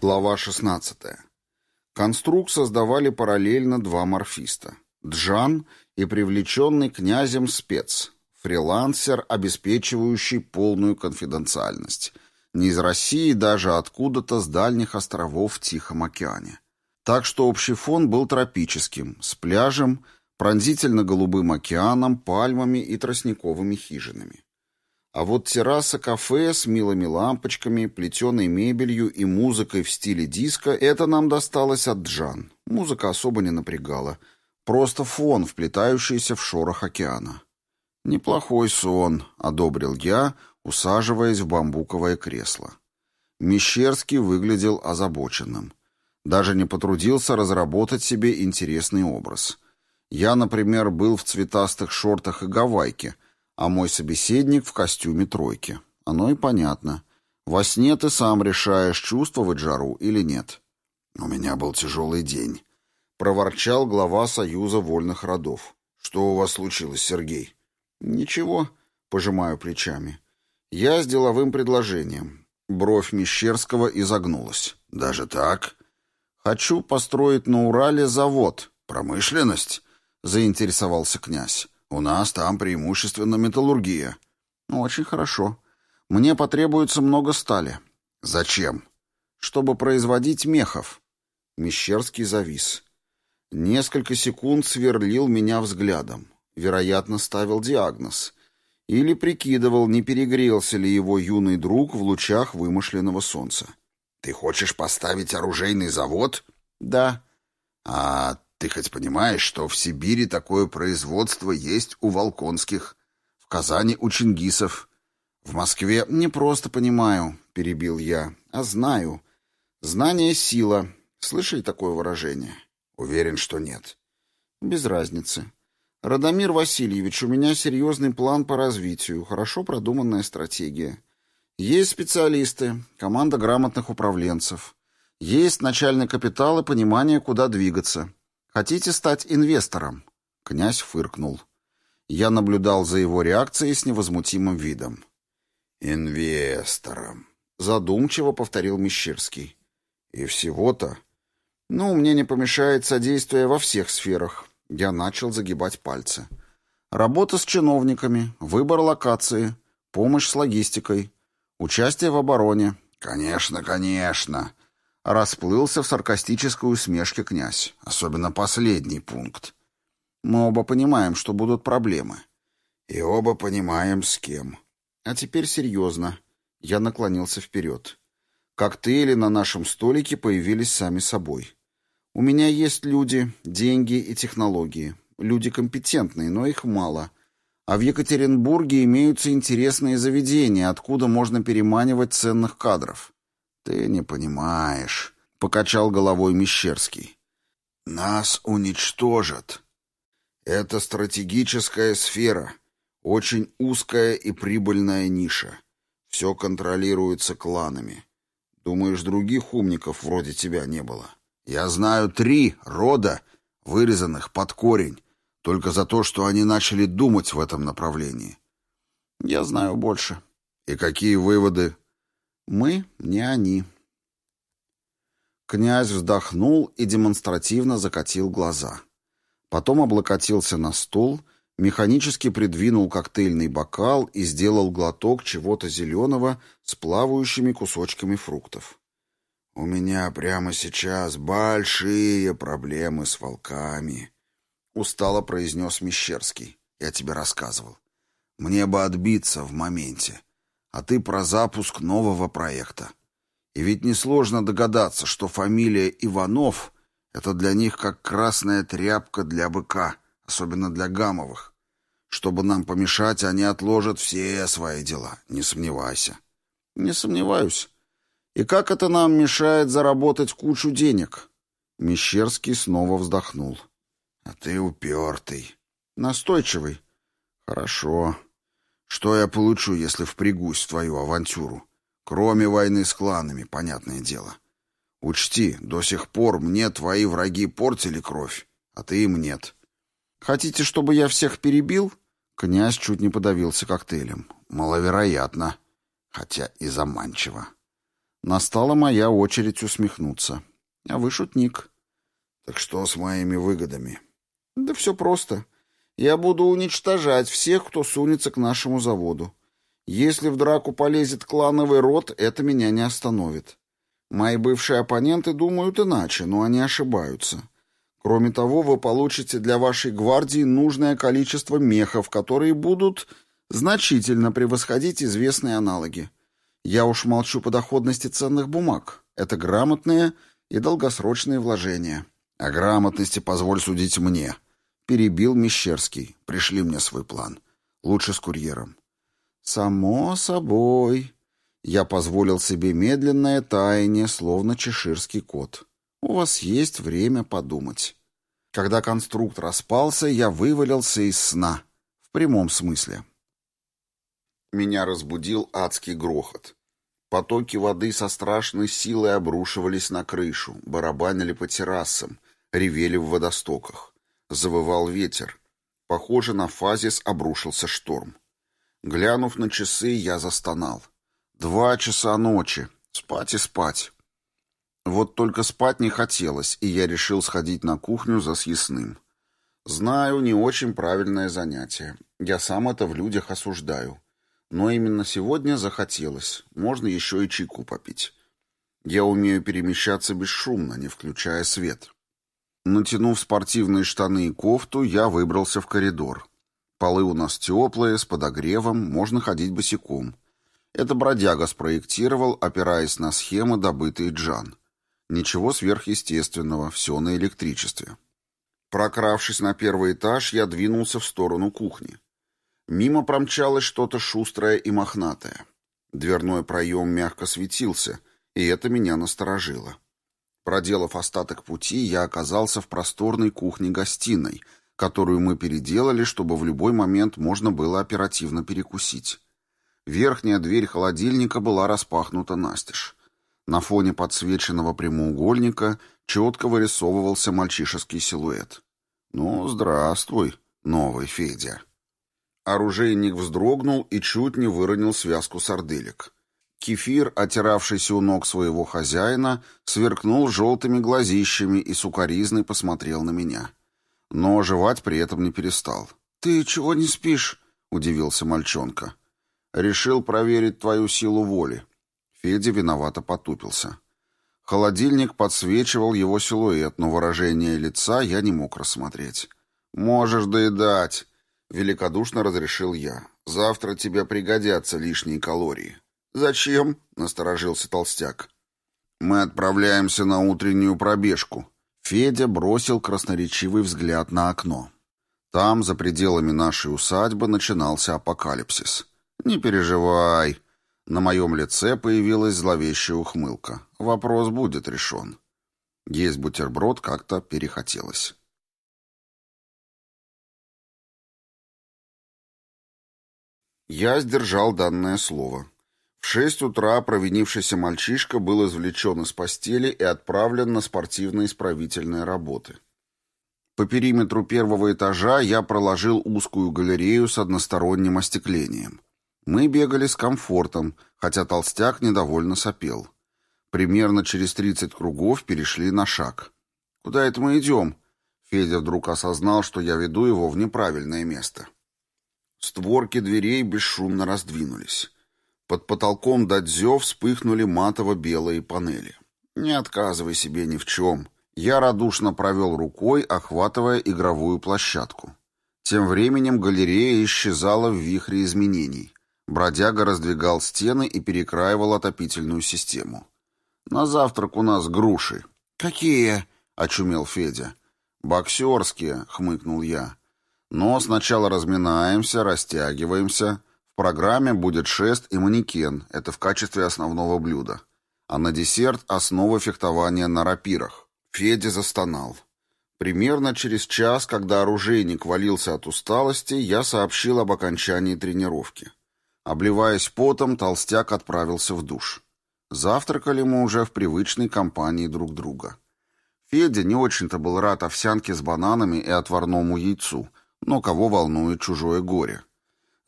Глава 16. Конструкт создавали параллельно два морфиста. Джан и привлеченный князем спец, фрилансер, обеспечивающий полную конфиденциальность. Не из России, даже откуда-то с дальних островов в Тихом океане. Так что общий фон был тропическим, с пляжем, пронзительно-голубым океаном, пальмами и тростниковыми хижинами. А вот терраса кафе с милыми лампочками, плетеной мебелью и музыкой в стиле диско — это нам досталось от Джан. Музыка особо не напрягала. Просто фон, вплетающийся в шорох океана. «Неплохой сон», — одобрил я, усаживаясь в бамбуковое кресло. Мещерский выглядел озабоченным. Даже не потрудился разработать себе интересный образ. Я, например, был в цветастых шортах и гавайке — а мой собеседник в костюме тройки. Оно и понятно. Во сне ты сам решаешь, чувствовать жару или нет. «У меня был тяжелый день», — проворчал глава Союза вольных родов. «Что у вас случилось, Сергей?» «Ничего», — пожимаю плечами. «Я с деловым предложением». Бровь Мещерского изогнулась. «Даже так?» «Хочу построить на Урале завод». «Промышленность?» — заинтересовался князь. У нас там преимущественно металлургия. Очень хорошо. Мне потребуется много стали. Зачем? Чтобы производить мехов. Мещерский завис. Несколько секунд сверлил меня взглядом. Вероятно, ставил диагноз. Или прикидывал, не перегрелся ли его юный друг в лучах вымышленного солнца. «Ты хочешь поставить оружейный завод?» «Да». «А ты хоть понимаешь, что в Сибири такое производство есть у Волконских, в Казани у Чингисов, в Москве не просто понимаю, перебил я, а знаю. Знание — сила. Слышали такое выражение? Уверен, что нет. Без разницы. Радомир Васильевич, у меня серьезный план по развитию, хорошо продуманная стратегия. Есть специалисты, команда грамотных управленцев. Есть начальный капитал и понимание, куда двигаться. Хотите стать инвестором?» Князь фыркнул. Я наблюдал за его реакцией с невозмутимым видом. «Инвестором», — задумчиво повторил Мещерский. «И всего-то...» «Ну, мне не помешает содействие во всех сферах». Я начал загибать пальцы. «Работа с чиновниками, выбор локации, помощь с логистикой, участие в обороне». «Конечно, конечно», Расплылся в саркастической усмешке князь. Особенно последний пункт. Мы оба понимаем, что будут проблемы. И оба понимаем, с кем. А теперь серьезно. Я наклонился вперед. Коктейли на нашем столике появились сами собой. У меня есть люди, деньги и технологии. Люди компетентные, но их мало. А в Екатеринбурге имеются интересные заведения, откуда можно переманивать ценных кадров. «Ты не понимаешь», — покачал головой Мещерский. «Нас уничтожат. Это стратегическая сфера, очень узкая и прибыльная ниша. Все контролируется кланами. Думаешь, других умников вроде тебя не было? Я знаю три рода, вырезанных под корень, только за то, что они начали думать в этом направлении. Я знаю больше. И какие выводы? Мы не они. Князь вздохнул и демонстративно закатил глаза. Потом облокотился на стул, механически придвинул коктейльный бокал и сделал глоток чего-то зеленого с плавающими кусочками фруктов. «У меня прямо сейчас большие проблемы с волками», — устало произнес Мещерский. «Я тебе рассказывал. Мне бы отбиться в моменте а ты про запуск нового проекта. И ведь несложно догадаться, что фамилия Иванов — это для них как красная тряпка для быка, особенно для гамовых. Чтобы нам помешать, они отложат все свои дела, не сомневайся. Не сомневаюсь. И как это нам мешает заработать кучу денег? Мещерский снова вздохнул. А ты упертый. Настойчивый. Хорошо. Что я получу, если впрягусь в твою авантюру? Кроме войны с кланами, понятное дело. Учти, до сих пор мне твои враги портили кровь, а ты им нет. Хотите, чтобы я всех перебил? Князь чуть не подавился коктейлем. Маловероятно, хотя и заманчиво. Настала моя очередь усмехнуться. А вы шутник. Так что с моими выгодами? Да все просто. Я буду уничтожать всех, кто сунется к нашему заводу. Если в драку полезет клановый род, это меня не остановит. Мои бывшие оппоненты думают иначе, но они ошибаются. Кроме того, вы получите для вашей гвардии нужное количество мехов, которые будут значительно превосходить известные аналоги. Я уж молчу по доходности ценных бумаг. Это грамотные и долгосрочные вложения. О грамотности позволь судить мне. Перебил Мещерский. Пришли мне свой план. Лучше с курьером. «Само собой». Я позволил себе медленное таяние, словно чеширский кот. «У вас есть время подумать». Когда конструкт распался, я вывалился из сна. В прямом смысле. Меня разбудил адский грохот. Потоки воды со страшной силой обрушивались на крышу, барабанили по террасам, ревели в водостоках. Завывал ветер. Похоже, на фазис обрушился шторм. Глянув на часы, я застонал. Два часа ночи. Спать и спать. Вот только спать не хотелось, и я решил сходить на кухню за съестным. Знаю, не очень правильное занятие. Я сам это в людях осуждаю. Но именно сегодня захотелось. Можно еще и чайку попить. Я умею перемещаться бесшумно, не включая свет. Натянув спортивные штаны и кофту, я выбрался в коридор. Полы у нас теплые, с подогревом, можно ходить босиком. Это бродяга спроектировал, опираясь на схемы, добытые Джан. Ничего сверхъестественного, все на электричестве. Прокравшись на первый этаж, я двинулся в сторону кухни. Мимо промчалось что-то шустрое и мохнатое. Дверной проем мягко светился, и это меня насторожило. Проделав остаток пути, я оказался в просторной кухне-гостиной — которую мы переделали, чтобы в любой момент можно было оперативно перекусить. Верхняя дверь холодильника была распахнута настежь. На фоне подсвеченного прямоугольника четко вырисовывался мальчишеский силуэт. «Ну, здравствуй, новый Федя». Оружейник вздрогнул и чуть не выронил связку сарделек. Кефир, отиравшийся у ног своего хозяина, сверкнул желтыми глазищами и сукоризной посмотрел на меня но оживать при этом не перестал. «Ты чего не спишь?» — удивился мальчонка. «Решил проверить твою силу воли». Федя виновато потупился. Холодильник подсвечивал его силуэт, но выражение лица я не мог рассмотреть. «Можешь доедать», — великодушно разрешил я. «Завтра тебе пригодятся лишние калории». «Зачем?» — насторожился толстяк. «Мы отправляемся на утреннюю пробежку», Федя бросил красноречивый взгляд на окно. Там, за пределами нашей усадьбы, начинался апокалипсис. «Не переживай». На моем лице появилась зловещая ухмылка. Вопрос будет решен. Есть бутерброд как-то перехотелось. Я сдержал данное слово. В шесть утра провинившийся мальчишка был извлечен из постели и отправлен на спортивно-исправительные работы. По периметру первого этажа я проложил узкую галерею с односторонним остеклением. Мы бегали с комфортом, хотя толстяк недовольно сопел. Примерно через тридцать кругов перешли на шаг. «Куда это мы идем?» Федя вдруг осознал, что я веду его в неправильное место. Створки дверей бесшумно раздвинулись. Под потолком дадзё вспыхнули матово-белые панели. «Не отказывай себе ни в чем». Я радушно провел рукой, охватывая игровую площадку. Тем временем галерея исчезала в вихре изменений. Бродяга раздвигал стены и перекраивал отопительную систему. «На завтрак у нас груши». «Какие?» — очумел Федя. «Боксерские», — хмыкнул я. «Но сначала разминаемся, растягиваемся, программе будет шест и манекен, это в качестве основного блюда. А на десерт основа фехтования на рапирах. Федя застонал. Примерно через час, когда оружейник валился от усталости, я сообщил об окончании тренировки. Обливаясь потом, толстяк отправился в душ. Завтракали мы уже в привычной компании друг друга. Федя не очень-то был рад овсянке с бананами и отварному яйцу, но кого волнует чужое горе.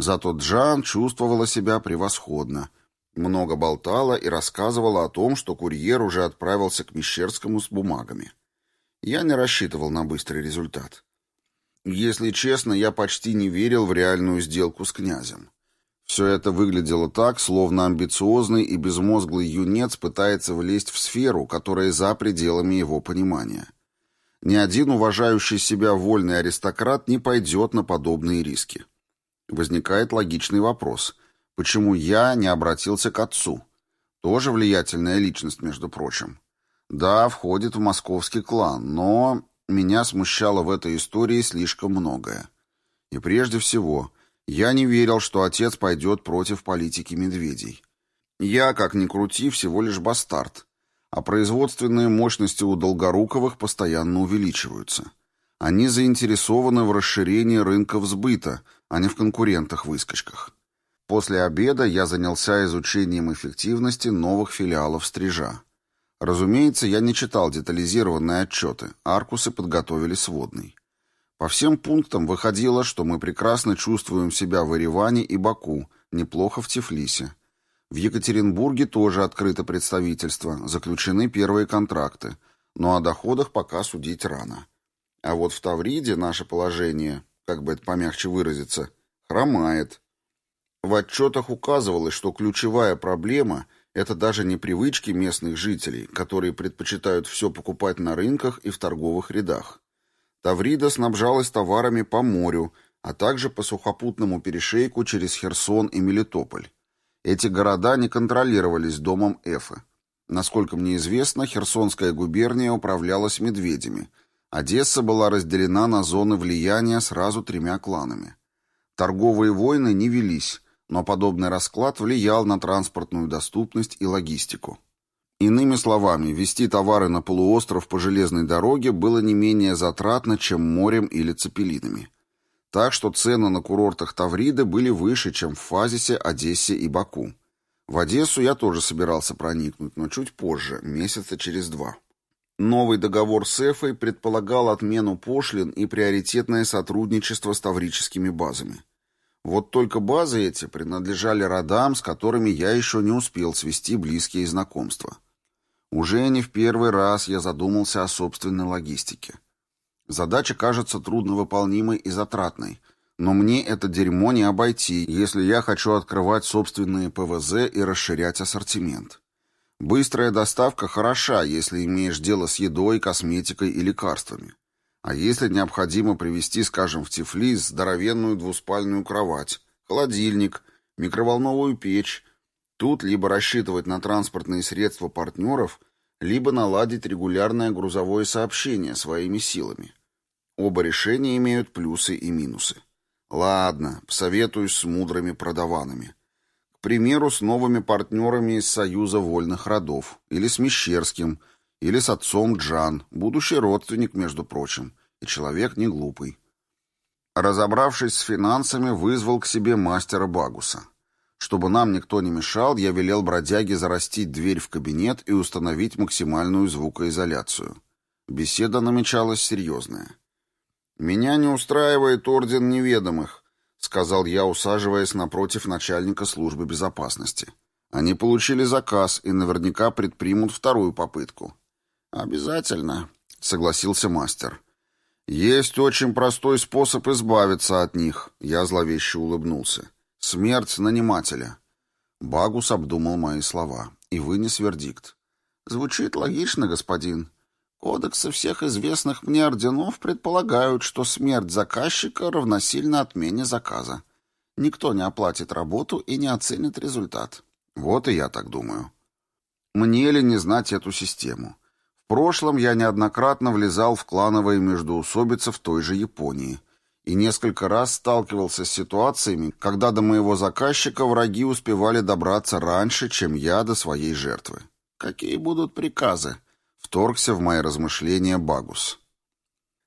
Зато Джан чувствовала себя превосходно. Много болтала и рассказывала о том, что курьер уже отправился к Мещерскому с бумагами. Я не рассчитывал на быстрый результат. Если честно, я почти не верил в реальную сделку с князем. Все это выглядело так, словно амбициозный и безмозглый юнец пытается влезть в сферу, которая за пределами его понимания. Ни один уважающий себя вольный аристократ не пойдет на подобные риски. Возникает логичный вопрос. Почему я не обратился к отцу? Тоже влиятельная личность, между прочим. Да, входит в московский клан, но меня смущало в этой истории слишком многое. И прежде всего, я не верил, что отец пойдет против политики медведей. Я, как ни крути, всего лишь бастард. А производственные мощности у Долгоруковых постоянно увеличиваются. Они заинтересованы в расширении рынков сбыта, а не в конкурентах-выскочках. После обеда я занялся изучением эффективности новых филиалов «Стрижа». Разумеется, я не читал детализированные отчеты, аркусы подготовили сводный. По всем пунктам выходило, что мы прекрасно чувствуем себя в Ереване и Баку, неплохо в Тифлисе. В Екатеринбурге тоже открыто представительство, заключены первые контракты, но о доходах пока судить рано. А вот в Тавриде наше положение, как бы это помягче выразиться, хромает. В отчетах указывалось, что ключевая проблема – это даже не привычки местных жителей, которые предпочитают все покупать на рынках и в торговых рядах. Таврида снабжалась товарами по морю, а также по сухопутному перешейку через Херсон и Мелитополь. Эти города не контролировались домом Эфы. Насколько мне известно, Херсонская губерния управлялась медведями. Одесса была разделена на зоны влияния сразу тремя кланами. Торговые войны не велись, но подобный расклад влиял на транспортную доступность и логистику. Иными словами, вести товары на полуостров по железной дороге было не менее затратно, чем морем или цепелинами. Так что цены на курортах Тавриды были выше, чем в Фазисе, Одессе и Баку. В Одессу я тоже собирался проникнуть, но чуть позже, месяца через два. Новый договор с Эфой предполагал отмену пошлин и приоритетное сотрудничество с таврическими базами. Вот только базы эти принадлежали родам, с которыми я еще не успел свести близкие знакомства. Уже не в первый раз я задумался о собственной логистике. Задача кажется трудновыполнимой и затратной, но мне это дерьмо не обойти, если я хочу открывать собственные ПВЗ и расширять ассортимент. Быстрая доставка хороша, если имеешь дело с едой, косметикой и лекарствами. А если необходимо привезти, скажем, в Тифлис здоровенную двуспальную кровать, холодильник, микроволновую печь, тут либо рассчитывать на транспортные средства партнеров, либо наладить регулярное грузовое сообщение своими силами. Оба решения имеют плюсы и минусы. Ладно, посоветуюсь с мудрыми продаванами. Примеру, с новыми партнерами из Союза вольных родов, или с Мещерским – или с отцом Джан, будущий родственник, между прочим, и человек не глупый. Разобравшись с финансами, вызвал к себе мастера Багуса. Чтобы нам никто не мешал, я велел бродяге зарастить дверь в кабинет и установить максимальную звукоизоляцию. Беседа намечалась серьезная. «Меня не устраивает орден неведомых», — сказал я, усаживаясь напротив начальника службы безопасности. «Они получили заказ и наверняка предпримут вторую попытку. «Обязательно», — согласился мастер. «Есть очень простой способ избавиться от них», — я зловеще улыбнулся. «Смерть нанимателя». Багус обдумал мои слова и вынес вердикт. «Звучит логично, господин. Кодексы всех известных мне орденов предполагают, что смерть заказчика равносильна отмене заказа. Никто не оплатит работу и не оценит результат». Вот и я так думаю. Мне ли не знать эту систему? прошлом я неоднократно влезал в клановые междоусобицы в той же Японии и несколько раз сталкивался с ситуациями, когда до моего заказчика враги успевали добраться раньше, чем я до своей жертвы. «Какие будут приказы?» — вторгся в мои размышления Багус.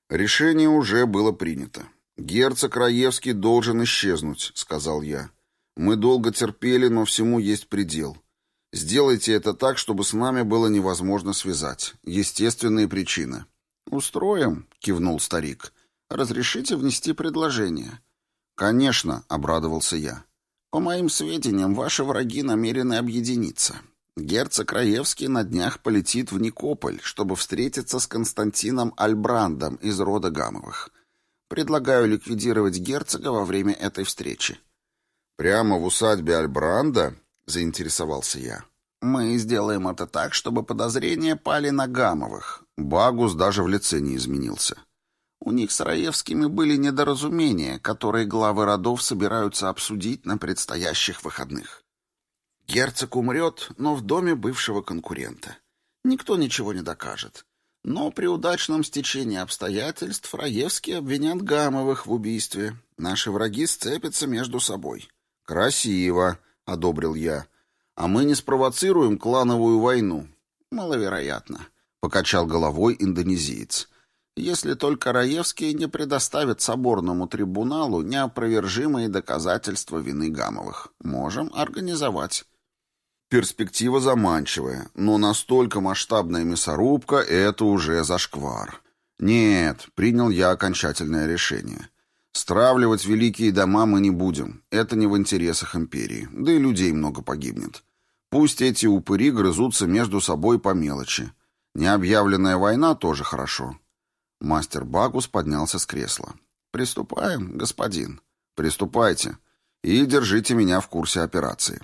«Решение уже было принято. Герцог Раевский должен исчезнуть», — сказал я. «Мы долго терпели, но всему есть предел. Сделайте это так, чтобы с нами было невозможно связать. Естественные причины. Устроим, кивнул старик. Разрешите внести предложение. Конечно, обрадовался я. По моим сведениям, ваши враги намерены объединиться. Герцог Раевский на днях полетит в Никополь, чтобы встретиться с Константином Альбрандом из рода Гамовых. Предлагаю ликвидировать герцога во время этой встречи. «Прямо в усадьбе Альбранда?» — заинтересовался я. «Мы сделаем это так, чтобы подозрения пали на Гамовых». Багус даже в лице не изменился. У них с Раевскими были недоразумения, которые главы родов собираются обсудить на предстоящих выходных. Герцог умрет, но в доме бывшего конкурента. Никто ничего не докажет. Но при удачном стечении обстоятельств Раевские обвинят Гамовых в убийстве. Наши враги сцепятся между собой. «Красиво», — одобрил я. «А мы не спровоцируем клановую войну?» «Маловероятно», — покачал головой индонезиец. «Если только Раевские не предоставят соборному трибуналу неопровержимые доказательства вины Гамовых. Можем организовать». Перспектива заманчивая, но настолько масштабная мясорубка — это уже зашквар. Нет, принял я окончательное решение. Стравливать великие дома мы не будем. Это не в интересах империи. Да и людей много погибнет. Пусть эти упыри грызутся между собой по мелочи. Необъявленная война тоже хорошо. Мастер Багус поднялся с кресла. «Приступаем, господин». «Приступайте. И держите меня в курсе операции».